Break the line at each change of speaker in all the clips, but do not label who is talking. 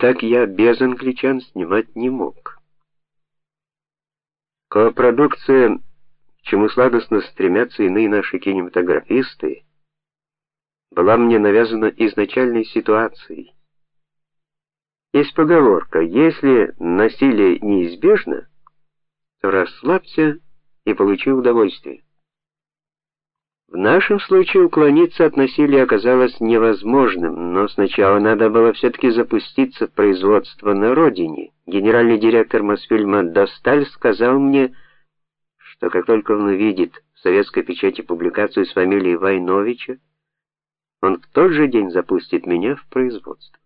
Итак, я без англичан снимать не мог. Копродукция, к чему сладостно стремятся иные наши кинематографисты, была мне навязана изначальной ситуацией. Есть поговорка: если насилие неизбежно, то расслабься и получи удовольствие. В нашем случае уклониться от насилия оказалось невозможным, но сначала надо было все таки запуститься в производство на родине. Генеральный директор Мосфильма Досталь сказал мне, что как только он увидит в советской печати публикацию с фамилией Войновича, он в тот же день запустит меня в производство.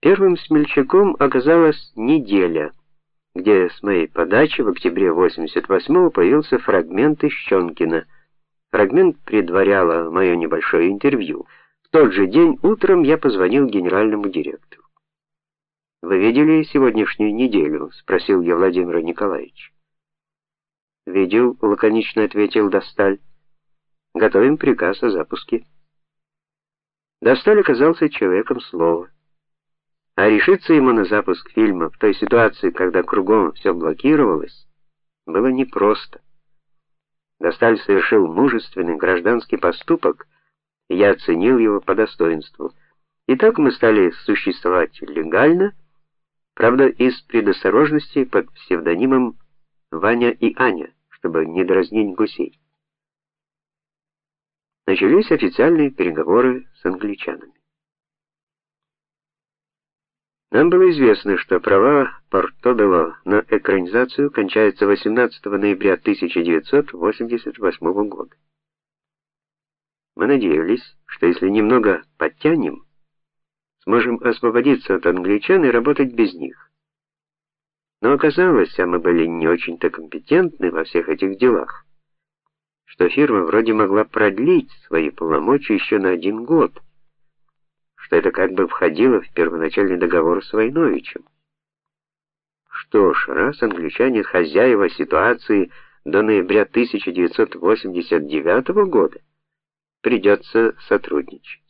Первым смельчаком оказалась неделя где с моей подачи в октябре 88-го появился фрагмент из Щенкина. Фрагмент предваряло мое небольшое интервью. В тот же день утром я позвонил генеральному директору. Вы видели сегодняшнюю неделю, спросил я Владимира Николаевича. Видел, лаконично ответил Досталь. Готовим приказ о запуске. Досталь оказался человеком слова. А решиться ему на запуск фильма в той ситуации, когда кругом все блокировалось, было непросто. Досталь совершил мужественный гражданский поступок, и я оценил его по достоинству. И так мы стали существовать легально, правда, из предосторожности под псевдонимом Ваня и Аня, чтобы не дразнить гусей. Начались официальные переговоры с англичанами. Нам было известно, что права Портодело на экранизацию кончаются 18 ноября 1988 года. Мы надеялись, что если немного подтянем, сможем освободиться от англичан и работать без них. Но оказалось, а мы были не очень-то компетентны во всех этих делах, что фирма вроде могла продлить свои полномочия еще на один год что это как бы входило в первоначальный договор с Войновичем. Что ж, раз англичане хозяева ситуации до ноября 1989 года, придется сотрудничать.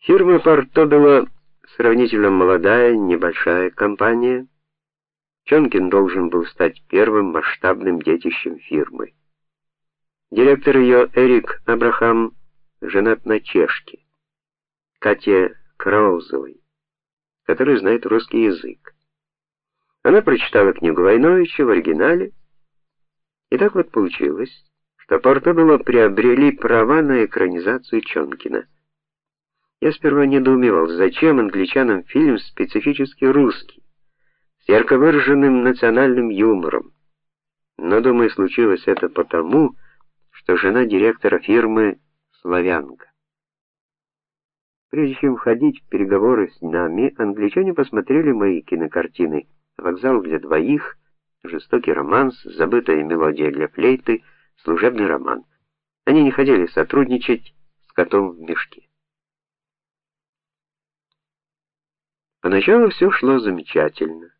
Фирма Портобелло сравнительно молодая, небольшая компания. Чонкин должен был стать первым масштабным детищем фирмы. Директор ее Эрик Абрахам женат на чешке, Кате Краузовой, которая знает русский язык. Она прочитала книгу Войновича в оригинале, и так вот получилось, что Портобелло приобрели права на экранизацию Чонкина. Я сперва недоумевал, зачем англичанам фильм специфически русский, с ярко выраженным национальным юмором. Но, думаю, случилось это потому, что жена директора фирмы славянка. Прежде чем входить в переговоры с нами, англичане посмотрели мои кинокартины: Вокзал для двоих, Жестокий романс, Забытая мелодия для флейты, Служебный роман. Они не хотели сотрудничать с котом в мешке. Поначалу все шло замечательно.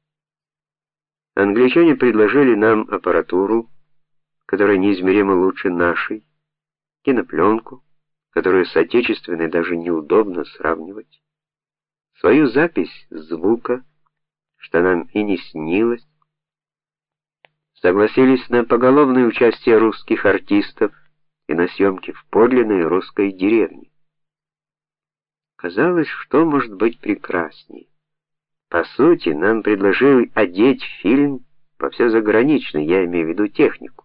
Англичане предложили нам аппаратуру, которая неизмеримо лучше нашей, кинопленку, которую с отечественной даже неудобно сравнивать, свою запись звука, что нам и не снилось, согласились на поголовное участие русских артистов и на съемки в подлинной русской деревне. Казалось, что может быть прекраснее. По сути, нам предложили одеть фильм по все заграничной, я имею в виду технику,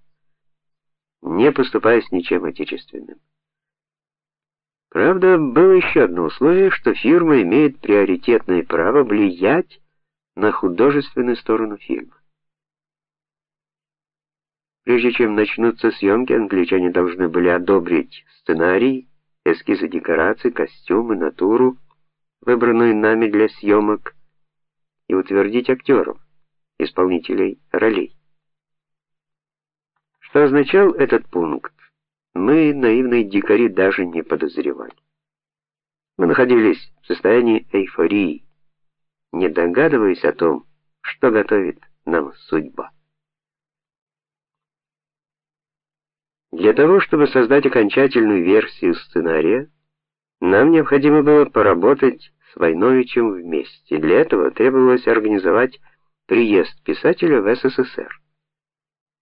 не поступаясь ничем отечественным. Правда, было еще одно условие, что фирма имеет приоритетное право влиять на художественную сторону фильма. Прежде чем начнутся съемки, англичане должны были одобрить сценарий, эскизы декораций, костюмы, натуру, выбранную нами для съемок, и утвердить актеров, исполнителей ролей. Что означал этот пункт? Мы, наивные дикари, даже не подозревали. Мы находились в состоянии эйфории, не догадываясь о том, что готовит нам судьба. Для того, чтобы создать окончательную версию сценария, Нам необходимо было поработать с Войновичем вместе. Для этого требовалось организовать приезд писателя в СССР.